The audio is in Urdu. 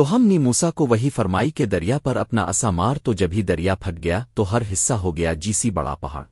تو ہم نے موسا کو وہی فرمائی کے دریا پر اپنا اسا مار تو جبھی دریا پھٹ گیا تو ہر حصہ ہو گیا جیسی بڑا پہاڑ۔